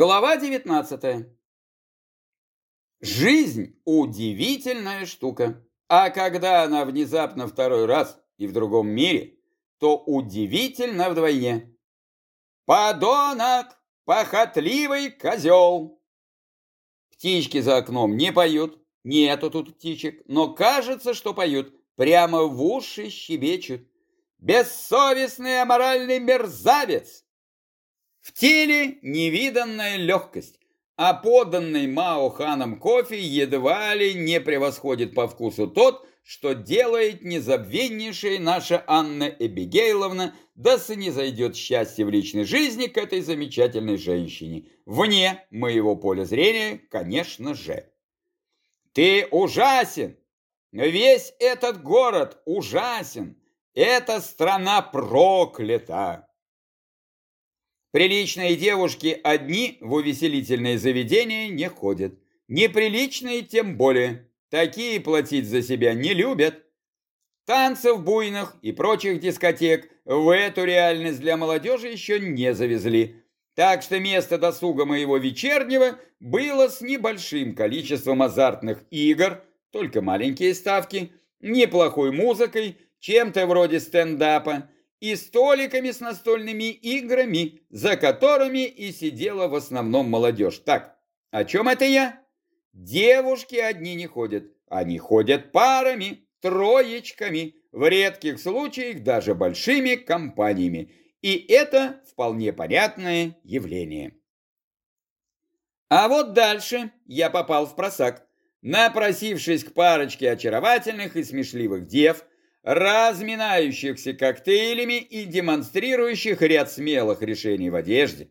Глава 19. Жизнь – удивительная штука. А когда она внезапно второй раз и в другом мире, то удивительно вдвойне. Подонок, похотливый козел. Птички за окном не поют, нету тут птичек, но кажется, что поют, прямо в уши щебечут. Бессовестный аморальный мерзавец, в теле невиданная легкость, а поданный Мао ханом кофе едва ли не превосходит по вкусу тот, что делает незабвеннейшая наша Анна Эбигейловна, да не зайдет счастье в личной жизни к этой замечательной женщине. Вне моего поля зрения, конечно же. Ты ужасен! Весь этот город ужасен! Эта страна проклята! Приличные девушки одни в увеселительные заведения не ходят. Неприличные тем более. Такие платить за себя не любят. Танцев буйных и прочих дискотек в эту реальность для молодежи еще не завезли. Так что место досуга моего вечернего было с небольшим количеством азартных игр, только маленькие ставки, неплохой музыкой, чем-то вроде стендапа, и столиками с настольными играми, за которыми и сидела в основном молодежь. Так, о чем это я? Девушки одни не ходят, они ходят парами, троечками, в редких случаях даже большими компаниями. И это вполне понятное явление. А вот дальше я попал в просак. Напросившись к парочке очаровательных и смешливых дев, разминающихся коктейлями и демонстрирующих ряд смелых решений в одежде.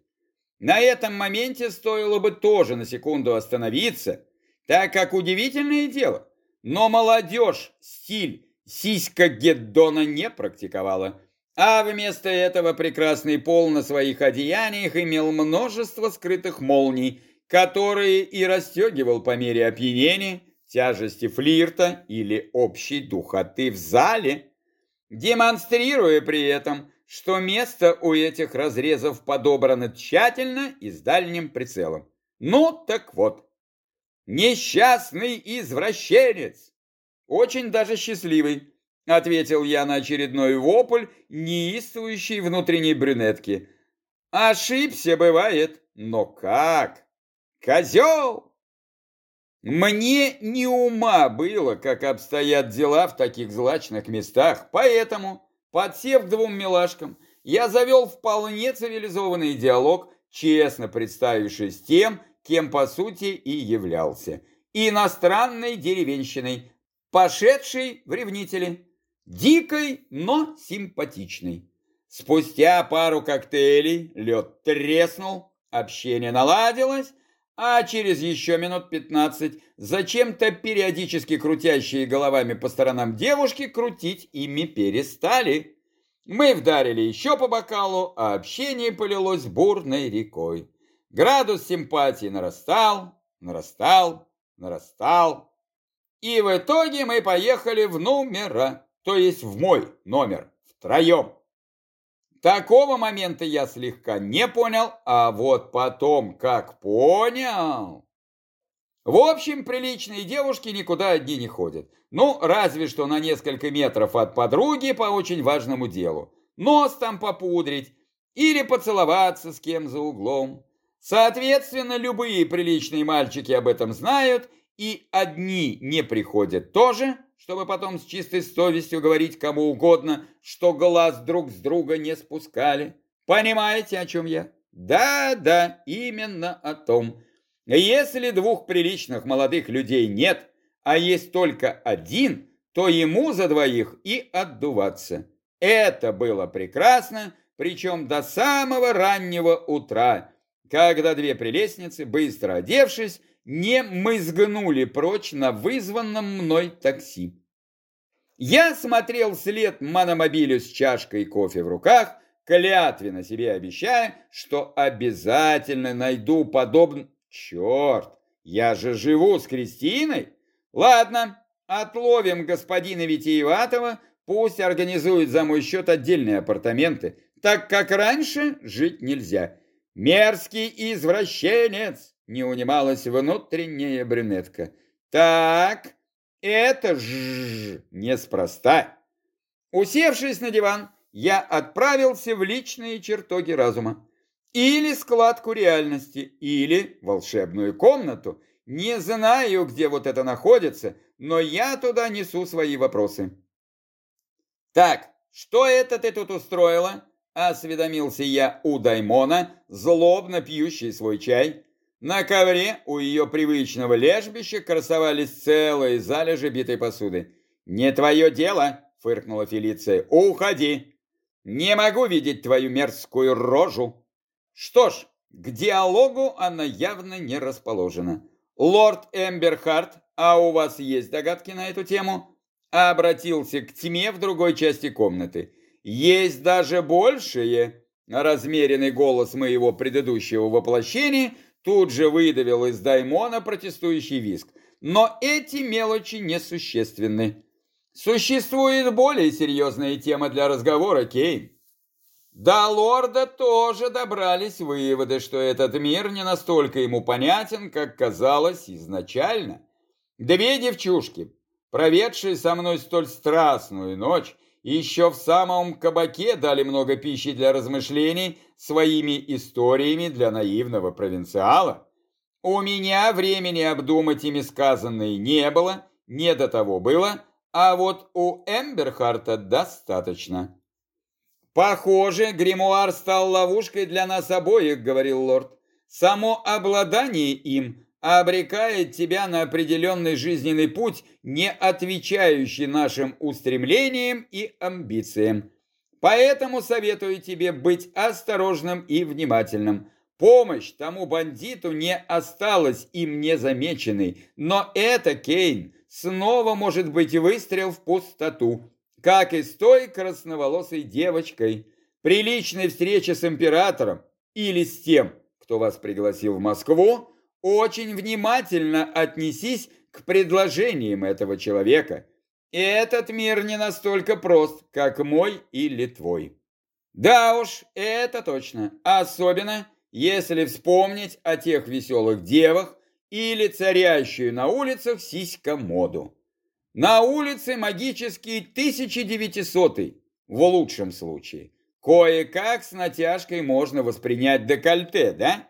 На этом моменте стоило бы тоже на секунду остановиться, так как удивительное дело, но молодежь стиль сиська Геддона не практиковала, а вместо этого прекрасный пол на своих одеяниях имел множество скрытых молний, которые и расстегивал по мере опьянения, тяжести флирта или общей духоты в зале, демонстрируя при этом, что место у этих разрезов подобрано тщательно и с дальним прицелом. Ну так вот, несчастный извращенец, очень даже счастливый, ответил я на очередной вопль неистующей внутренней брюнетки. Ошибся, бывает, но как? Козел! Мне не ума было, как обстоят дела в таких злачных местах, поэтому, подсев к двум милашкам, я завел вполне цивилизованный диалог, честно представившись тем, кем по сути и являлся. Иностранной деревенщиной, пошедшей в ревнители, дикой, но симпатичной. Спустя пару коктейлей лед треснул, общение наладилось, а через еще минут пятнадцать зачем-то периодически крутящие головами по сторонам девушки крутить ими перестали. Мы вдарили еще по бокалу, а общение полилось бурной рекой. Градус симпатии нарастал, нарастал, нарастал. И в итоге мы поехали в номера, то есть в мой номер, втроем. Такого момента я слегка не понял, а вот потом как понял. В общем, приличные девушки никуда одни не ходят. Ну, разве что на несколько метров от подруги по очень важному делу. Нос там попудрить или поцеловаться с кем за углом. Соответственно, любые приличные мальчики об этом знают, и одни не приходят тоже, чтобы потом с чистой совестью говорить кому угодно, что глаз друг с друга не спускали. Понимаете, о чем я? Да-да, именно о том. Если двух приличных молодых людей нет, а есть только один, то ему за двоих и отдуваться. Это было прекрасно, причем до самого раннего утра, когда две прелестницы, быстро одевшись, не мызгнули прочь на вызванном мной такси. Я смотрел вслед мономобилю с чашкой кофе в руках, клятвенно себе обещая, что обязательно найду подобный... Черт, я же живу с Кристиной. Ладно, отловим господина Витиеватова, пусть организует за мой счет отдельные апартаменты, так как раньше жить нельзя. Мерзкий извращенец! Не унималась внутренняя брюнетка. Так, это ж неспроста. Усевшись на диван, я отправился в личные чертоги разума. Или складку реальности, или волшебную комнату. Не знаю, где вот это находится, но я туда несу свои вопросы. Так, что это ты тут устроила? Осведомился я у Даймона, злобно пьющий свой чай. На ковре у ее привычного лежбища красовались целые залежи битой посуды. «Не твое дело!» — фыркнула Фелиция. «Уходи! Не могу видеть твою мерзкую рожу!» Что ж, к диалогу она явно не расположена. Лорд Эмберхарт, а у вас есть догадки на эту тему? Обратился к тьме в другой части комнаты. Есть даже большее. Размеренный голос моего предыдущего воплощения тут же выдавил из Даймона протестующий виск. Но эти мелочи несущественны. Существует более серьезная тема для разговора, Кейн. До лорда тоже добрались выводы, что этот мир не настолько ему понятен, как казалось изначально. Две девчушки, проведшие со мной столь страстную ночь, еще в самом кабаке дали много пищи для размышлений своими историями для наивного провинциала. У меня времени обдумать ими сказанное не было, не до того было, а вот у Эмберхарта достаточно. «Похоже, гримуар стал ловушкой для нас обоих», — говорил лорд. «Само обладание им обрекает тебя на определенный жизненный путь, не отвечающий нашим устремлениям и амбициям. Поэтому советую тебе быть осторожным и внимательным. Помощь тому бандиту не осталась им незамеченной, но это, Кейн, снова может быть выстрел в пустоту как и с той красноволосой девочкой. При личной встрече с императором или с тем, кто вас пригласил в Москву, очень внимательно отнесись к предложениям этого человека. Этот мир не настолько прост, как мой или твой. Да уж, это точно. Особенно, если вспомнить о тех веселых девах или царящую на улицах сиська-моду. На улице магический 1900 в лучшем случае. Кое-как с натяжкой можно воспринять декольте, да?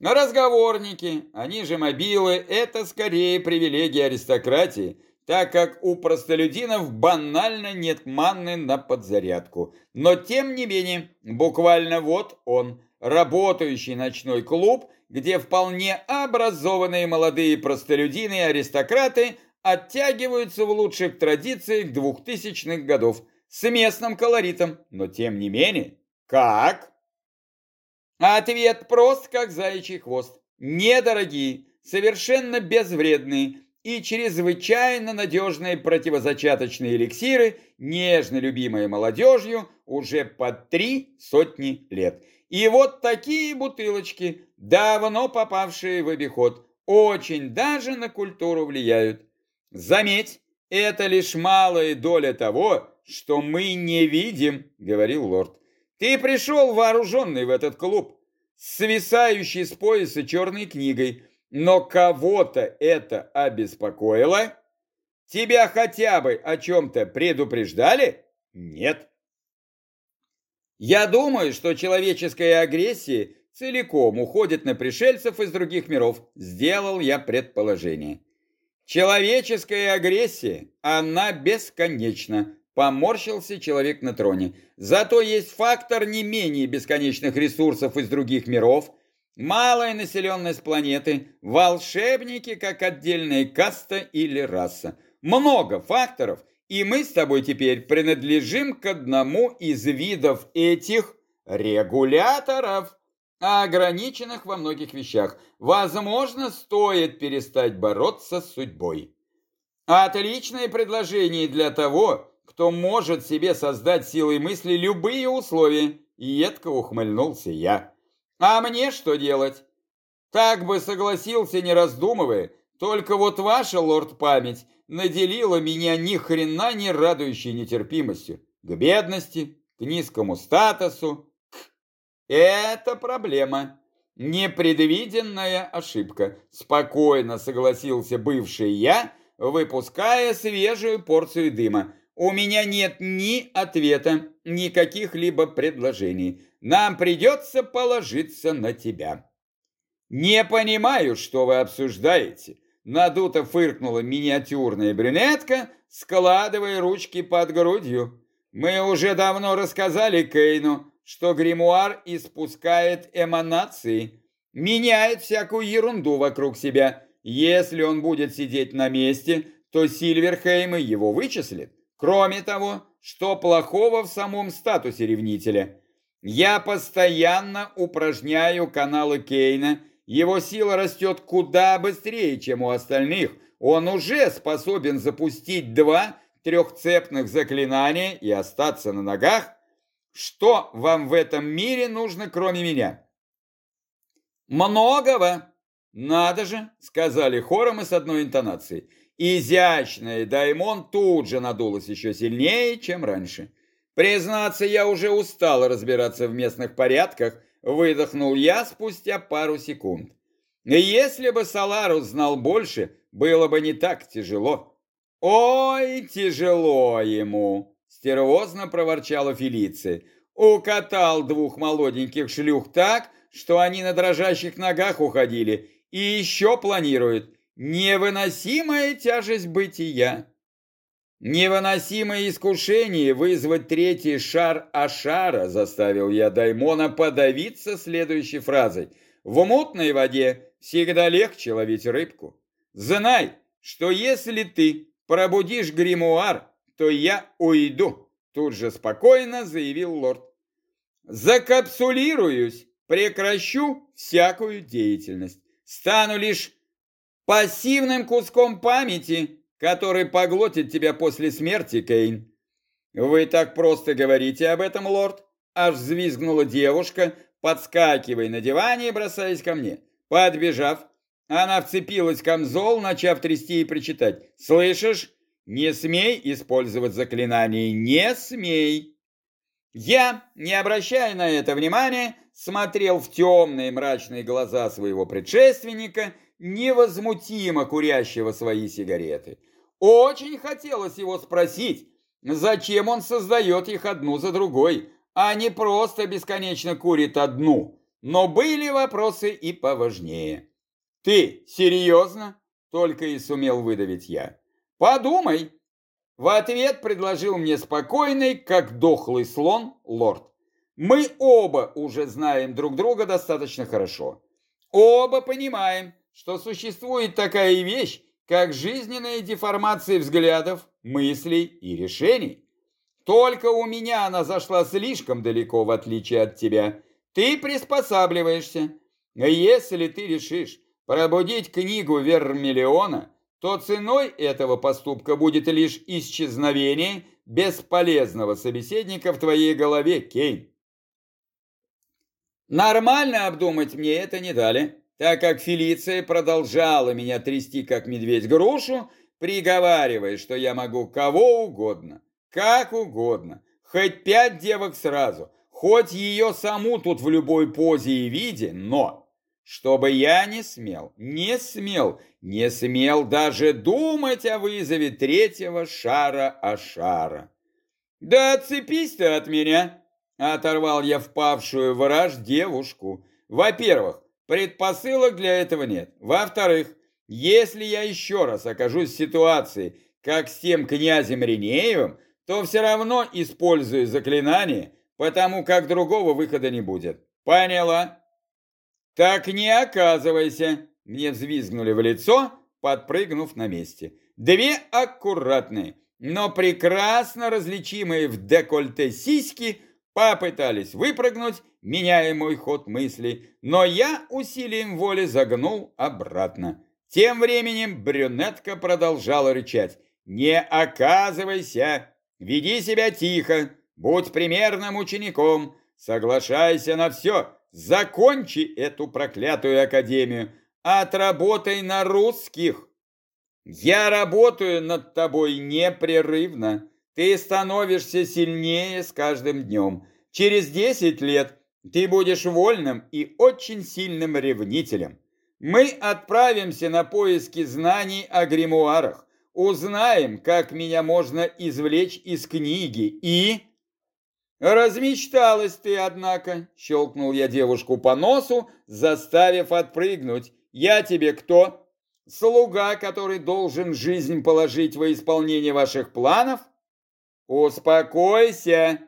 Но разговорники, они же мобилы, это скорее привилегия аристократии, так как у простолюдинов банально нет манны на подзарядку. Но тем не менее, буквально вот он, работающий ночной клуб, где вполне образованные молодые простолюдины и аристократы – оттягиваются в лучших традициях двухтысячных годов с местным колоритом, но тем не менее. Как? Ответ прост, как заячий хвост. Недорогие, совершенно безвредные и чрезвычайно надежные противозачаточные эликсиры, нежно любимые молодежью уже по три сотни лет. И вот такие бутылочки, давно попавшие в обиход, очень даже на культуру влияют. Заметь, это лишь малая доля того, что мы не видим, говорил лорд. Ты пришел вооруженный в этот клуб, свисающий с пояса черной книгой, но кого-то это обеспокоило? Тебя хотя бы о чем-то предупреждали? Нет. Я думаю, что человеческая агрессия целиком уходит на пришельцев из других миров. Сделал я предположение. Человеческая агрессия, она бесконечна. Поморщился человек на троне. Зато есть фактор не менее бесконечных ресурсов из других миров, малая населенность планеты, волшебники как отдельная каста или раса. Много факторов, и мы с тобой теперь принадлежим к одному из видов этих регуляторов ограниченных во многих вещах. Возможно, стоит перестать бороться с судьбой. Отличное предложение для того, кто может себе создать силой мысли любые условия, едко ухмыльнулся я. А мне что делать? Так бы согласился, не раздумывая, только вот ваша лорд-память наделила меня ни хрена не радующей нетерпимостью к бедности, к низкому статусу, Это проблема. Непредвиденная ошибка. Спокойно согласился бывший я, выпуская свежую порцию дыма. У меня нет ни ответа, ни каких-либо предложений. Нам придется положиться на тебя. Не понимаю, что вы обсуждаете. Надуто фыркнула миниатюрная брюнетка, складывая ручки под грудью. Мы уже давно рассказали Кейну, что гримуар испускает эманации, меняет всякую ерунду вокруг себя. Если он будет сидеть на месте, то Сильверхейм его вычислит. Кроме того, что плохого в самом статусе ревнителя? Я постоянно упражняю каналы Кейна, его сила растет куда быстрее, чем у остальных. Он уже способен запустить два трехцепных заклинания и остаться на ногах. Что вам в этом мире нужно, кроме меня? Многого. Надо же, сказали хором и с одной интонацией. Изящная Даймон тут же надулась еще сильнее, чем раньше. Признаться, я уже устал разбираться в местных порядках, выдохнул я спустя пару секунд. Если бы Саларус знал больше, было бы не так тяжело. Ой, тяжело ему, стервозно проворчала Фелиция. Укатал двух молоденьких шлюх так, что они на дрожащих ногах уходили, и еще планирует. Невыносимая тяжесть бытия. Невыносимое искушение вызвать третий шар Ашара заставил я Даймона подавиться следующей фразой. В мутной воде всегда легче ловить рыбку. Знай, что если ты пробудишь гримуар, то я уйду, тут же спокойно заявил лорд. Закапсулируюсь, прекращу всякую деятельность. Стану лишь пассивным куском памяти, который поглотит тебя после смерти, Кейн. Вы так просто говорите об этом, лорд? Аж взвизгнула девушка, подскакивая на диване и бросаясь ко мне. Подбежав, она вцепилась в камзол, начав трясти и причитать. «Слышишь? Не смей использовать заклинание, не смей!» Я, не обращая на это внимания, смотрел в темные мрачные глаза своего предшественника невозмутимо курящего свои сигареты. Очень хотелось его спросить, зачем он создает их одну за другой, а не просто бесконечно курит одну. Но были вопросы и поважнее. «Ты серьезно?» – только и сумел выдавить я. «Подумай!» В ответ предложил мне спокойный, как дохлый слон, лорд. «Мы оба уже знаем друг друга достаточно хорошо. Оба понимаем, что существует такая вещь, как жизненные деформации взглядов, мыслей и решений. Только у меня она зашла слишком далеко, в отличие от тебя. Ты приспосабливаешься. Если ты решишь пробудить книгу Вермиллиона, то ценой этого поступка будет лишь исчезновение бесполезного собеседника в твоей голове, Кейн. Нормально обдумать мне это не дали так как Фелиция продолжала меня трясти, как медведь грушу, приговаривая, что я могу кого угодно, как угодно, хоть пять девок сразу, хоть ее саму тут в любой позе и виде, но чтобы я не смел, не смел, не смел даже думать о вызове третьего шара Ашара. «Да отцепись ты от меня!» — оторвал я впавшую в девушку. «Во-первых, Предпосылок для этого нет. Во-вторых, если я еще раз окажусь в ситуации, как с тем князем Ринеевым, то все равно использую заклинание, потому как другого выхода не будет. Поняла? Так не оказывайся, мне взвизгнули в лицо, подпрыгнув на месте. Две аккуратные, но прекрасно различимые в декольте сиськи попытались выпрыгнуть меняя мой ход мысли, но я усилием воли загнул обратно. Тем временем брюнетка продолжала рычать. «Не оказывайся! Веди себя тихо! Будь примерным учеником! Соглашайся на все! Закончи эту проклятую академию! Отработай на русских! Я работаю над тобой непрерывно! Ты становишься сильнее с каждым днем! Через десять лет Ты будешь вольным и очень сильным ревнителем. Мы отправимся на поиски знаний о гримуарах, узнаем, как меня можно извлечь из книги и... «Размечталась ты, однако!» — щелкнул я девушку по носу, заставив отпрыгнуть. «Я тебе кто? Слуга, который должен жизнь положить во исполнение ваших планов?» «Успокойся!»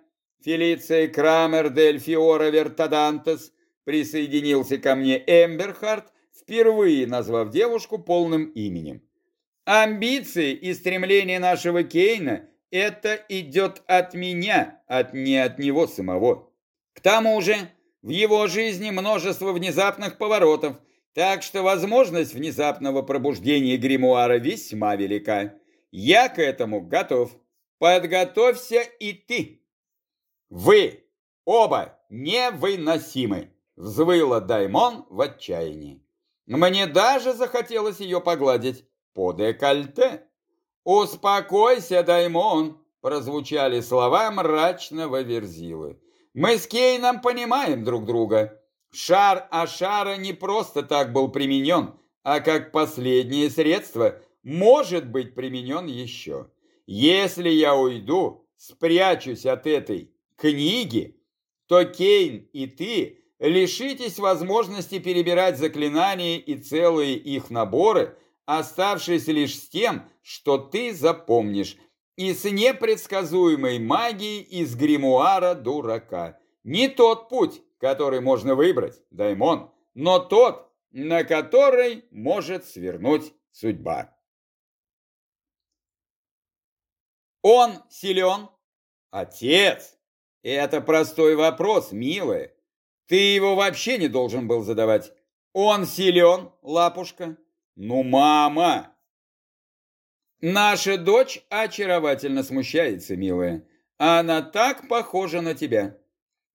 Фелиция Крамер дель Фиора Вертадантес присоединился ко мне Эмберхард, впервые назвав девушку полным именем. Амбиции и стремления нашего Кейна – это идет от меня, от не от него самого. К тому же, в его жизни множество внезапных поворотов, так что возможность внезапного пробуждения гримуара весьма велика. Я к этому готов. Подготовься и ты. Вы оба невыносимы, взвыла Даймон в отчаянии. Мне даже захотелось ее погладить по декольте. «Успокойся, Даймон!» – прозвучали слова мрачного Верзилы. «Мы с Кейном понимаем друг друга. Шар Ашара не просто так был применен, а как последнее средство может быть применен еще. Если я уйду, спрячусь от этой книги, то Кейн и ты лишитесь возможности перебирать заклинания и целые их наборы, оставшись лишь с тем, что ты запомнишь, и с непредсказуемой магией из гримуара дурака. Не тот путь, который можно выбрать, Даймон, но тот, на который может свернуть судьба. Он силен? Отец! Это простой вопрос, милая. Ты его вообще не должен был задавать. Он силен, лапушка? Ну, мама! Наша дочь очаровательно смущается, милая. Она так похожа на тебя.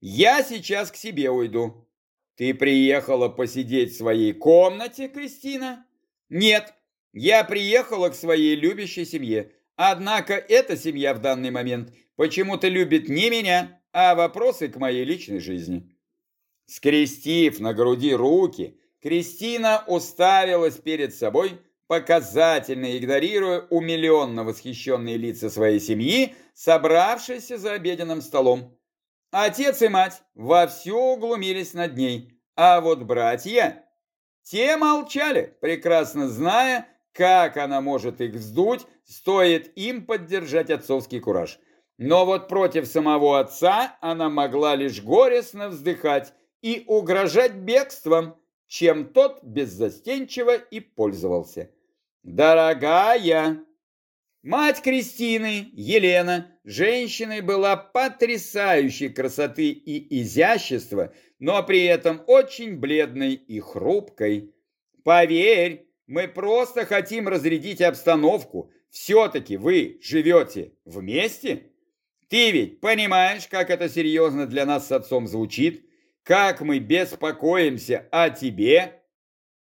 Я сейчас к себе уйду. Ты приехала посидеть в своей комнате, Кристина? Нет, я приехала к своей любящей семье. Однако эта семья в данный момент почему-то любит не меня, а вопросы к моей личной жизни. Скрестив на груди руки, Кристина уставилась перед собой, показательно игнорируя умиленно восхищенные лица своей семьи, собравшейся за обеденным столом. Отец и мать вовсю углумились над ней, а вот братья, те молчали, прекрасно зная, как она может их вздуть, стоит им поддержать отцовский кураж. Но вот против самого отца она могла лишь горестно вздыхать и угрожать бегством, чем тот беззастенчиво и пользовался. «Дорогая!» Мать Кристины, Елена, женщиной была потрясающей красоты и изящества, но при этом очень бледной и хрупкой. «Поверь, мы просто хотим разрядить обстановку. Все-таки вы живете вместе? Ты ведь понимаешь, как это серьезно для нас с отцом звучит? Как мы беспокоимся о тебе?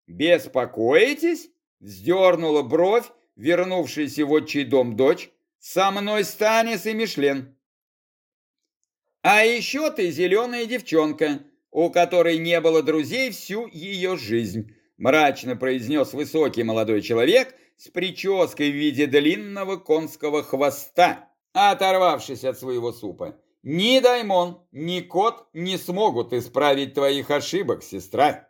Беспокоитесь? Вздернула бровь, вернувшаяся в отчий дом дочь. Со мной Станис и Мишлен. А еще ты зеленая девчонка, у которой не было друзей всю ее жизнь, мрачно произнес высокий молодой человек с прической в виде длинного конского хвоста, оторвавшись от своего супа. Ни Даймон, ни кот не смогут исправить твоих ошибок, сестра.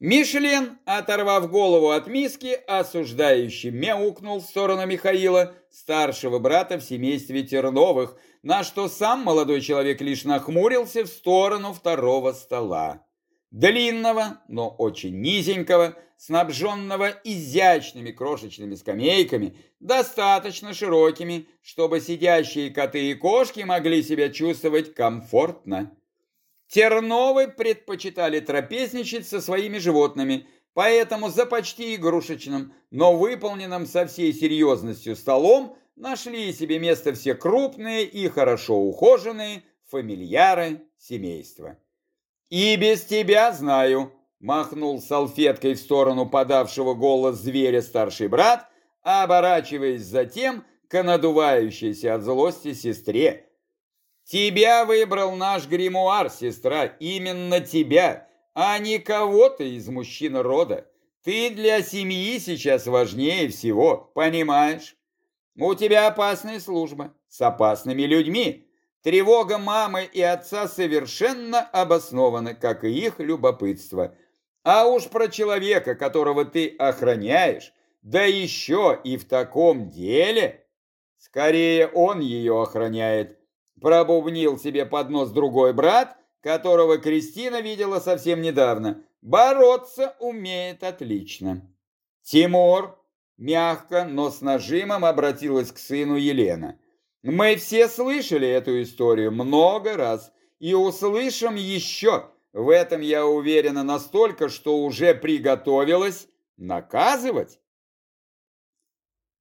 Мишлен, оторвав голову от миски, осуждающе мяукнул в сторону Михаила, старшего брата в семействе Терновых, на что сам молодой человек лишь нахмурился в сторону второго стола. Длинного, но очень низенького, снабженного изящными крошечными скамейками, достаточно широкими, чтобы сидящие коты и кошки могли себя чувствовать комфортно. Терновы предпочитали трапезничать со своими животными, поэтому за почти игрушечным, но выполненным со всей серьезностью столом нашли себе место все крупные и хорошо ухоженные фамильяры семейства. «И без тебя знаю», Махнул салфеткой в сторону подавшего голос зверя старший брат, оборачиваясь затем к надувающейся от злости сестре. Тебя выбрал наш гримуар, сестра, именно тебя, а не кого-то из мужчин рода. Ты для семьи сейчас важнее всего, понимаешь? У тебя опасная служба с опасными людьми. Тревога мамы и отца совершенно обоснована, как и их любопытство. А уж про человека, которого ты охраняешь, да еще и в таком деле, скорее он ее охраняет. Пробубнил себе под нос другой брат, которого Кристина видела совсем недавно. Бороться умеет отлично. Тимур мягко, но с нажимом обратилась к сыну Елена. Мы все слышали эту историю много раз и услышим еще. В этом я уверена настолько, что уже приготовилась наказывать.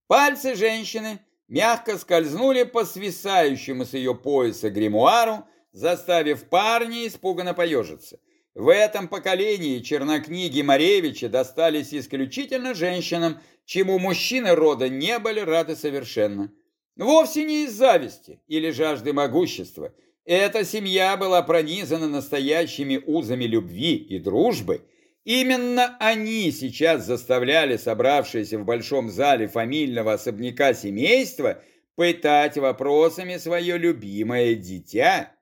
Пальцы женщины мягко скользнули по свисающему с ее пояса гримуару, заставив парня испуганно поежиться. В этом поколении чернокниги Маревича достались исключительно женщинам, чему мужчины рода не были рады совершенно. Вовсе не из зависти или жажды могущества. Эта семья была пронизана настоящими узами любви и дружбы. Именно они сейчас заставляли собравшиеся в большом зале фамильного особняка семейства пытать вопросами свое любимое дитя.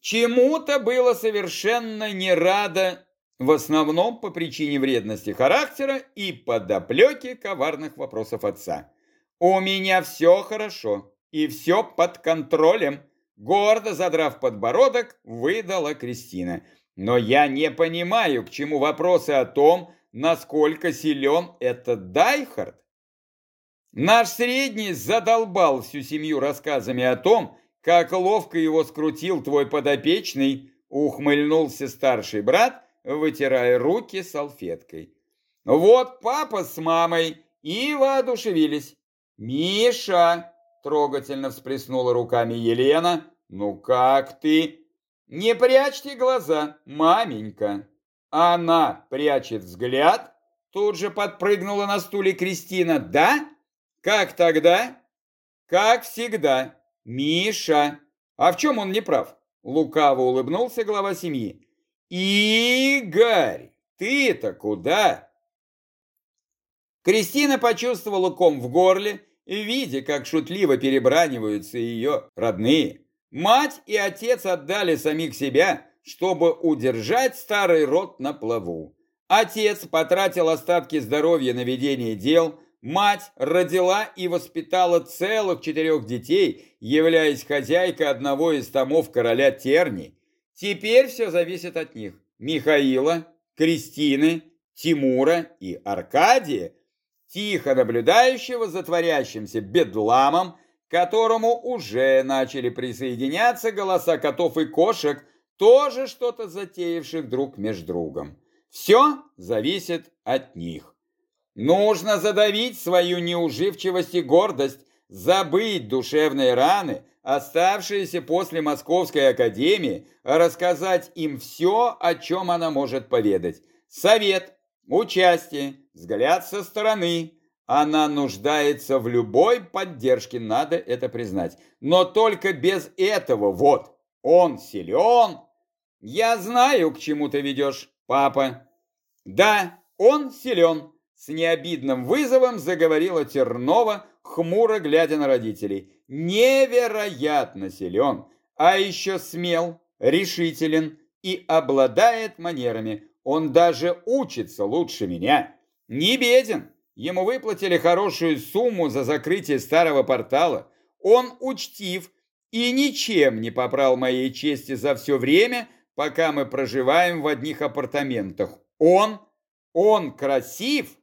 Чему-то было совершенно не радо, в основном по причине вредности характера и подоплеки коварных вопросов отца. «У меня все хорошо и все под контролем», гордо задрав подбородок, выдала Кристина. «Но я не понимаю, к чему вопросы о том, насколько силен этот Дайхард. Наш средний задолбал всю семью рассказами о том, как ловко его скрутил твой подопечный, ухмыльнулся старший брат, вытирая руки салфеткой. Вот папа с мамой и воодушевились. «Миша!» – трогательно всплеснула руками Елена. «Ну как ты?» «Не прячьте глаза, маменька!» Она прячет взгляд, тут же подпрыгнула на стуле Кристина. «Да? Как тогда?» «Как всегда!» «Миша! А в чем он не прав?» Лукаво улыбнулся глава семьи. «Игорь, ты-то куда?» Кристина почувствовала ком в горле, видя, как шутливо перебраниваются ее родные. Мать и отец отдали самих себя, чтобы удержать старый род на плаву. Отец потратил остатки здоровья на ведение дел, Мать родила и воспитала целых четырех детей, являясь хозяйкой одного из томов короля Терни. Теперь все зависит от них. Михаила, Кристины, Тимура и Аркадия, тихо наблюдающего за творящимся бедламом, к которому уже начали присоединяться голоса котов и кошек, тоже что-то затеявших друг между другом. Все зависит от них. Нужно задавить свою неуживчивость и гордость, забыть душевные раны, оставшиеся после Московской академии, рассказать им все, о чем она может поведать. Совет, участие, взгляд со стороны. Она нуждается в любой поддержке, надо это признать. Но только без этого, вот, он силен. Я знаю, к чему ты ведешь, папа. Да, он силен. С необидным вызовом заговорила Тернова, хмуро глядя на родителей. Невероятно силен, а еще смел, решителен и обладает манерами. Он даже учится лучше меня. Не беден. Ему выплатили хорошую сумму за закрытие старого портала. Он учтив и ничем не попрал моей чести за все время, пока мы проживаем в одних апартаментах. Он, он красив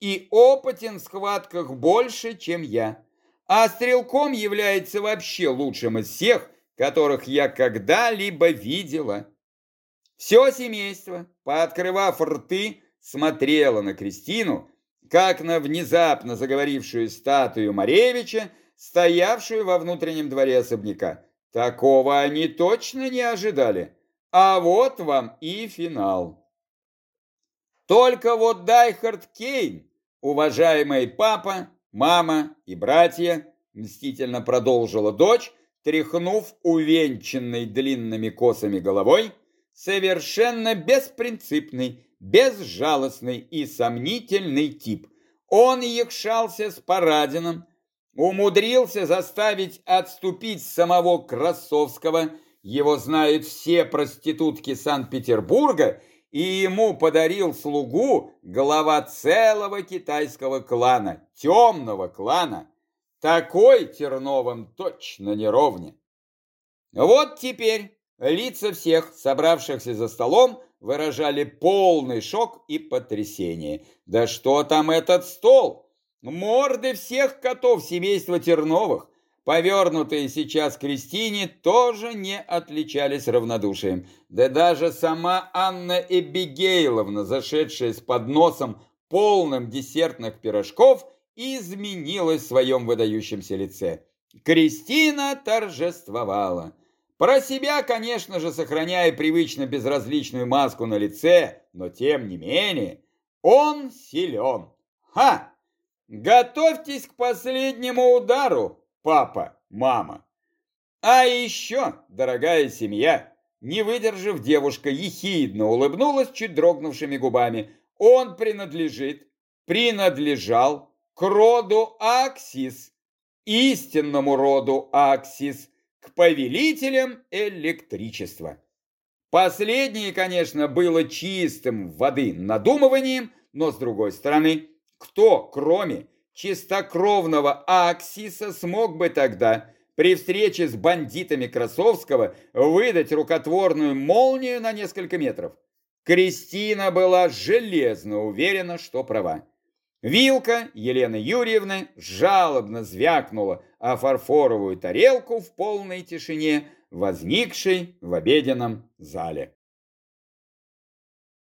и опытен в схватках больше, чем я. А стрелком является вообще лучшим из всех, которых я когда-либо видела. Все семейство, пооткрывав рты, смотрело на Кристину, как на внезапно заговорившую статую Маревича, стоявшую во внутреннем дворе особняка. Такого они точно не ожидали. А вот вам и финал. Только вот Дайхард Кейн Уважаемый папа, мама и братья, мстительно продолжила дочь, тряхнув увенчанной длинными косами головой, совершенно беспринципный, безжалостный и сомнительный тип. Он якшался с Парадином, умудрился заставить отступить самого Красовского, его знают все проститутки Санкт-Петербурга, и ему подарил слугу глава целого китайского клана, темного клана. Такой Терновым точно не ровня. Вот теперь лица всех, собравшихся за столом, выражали полный шок и потрясение. Да что там этот стол? Морды всех котов семейства Терновых, повернутые сейчас Кристине, тоже не отличались равнодушием. Да даже сама Анна Эбигейловна, зашедшая с подносом полным десертных пирожков, изменилась в своем выдающемся лице. Кристина торжествовала. Про себя, конечно же, сохраняя привычно безразличную маску на лице, но тем не менее, он силен. Ха! Готовьтесь к последнему удару, папа, мама. А еще, дорогая семья, не выдержав, девушка ехидно улыбнулась чуть дрогнувшими губами. Он принадлежит, принадлежал к роду Аксис, истинному роду Аксис, повелителям электричества. Последнее, конечно, было чистым воды надумыванием, но с другой стороны, кто, кроме чистокровного Аксиса, смог бы тогда при встрече с бандитами Красовского выдать рукотворную молнию на несколько метров? Кристина была железно уверена, что права. Вилка Елены Юрьевны жалобно звякнула о фарфоровую тарелку в полной тишине, возникшей в обеденном зале.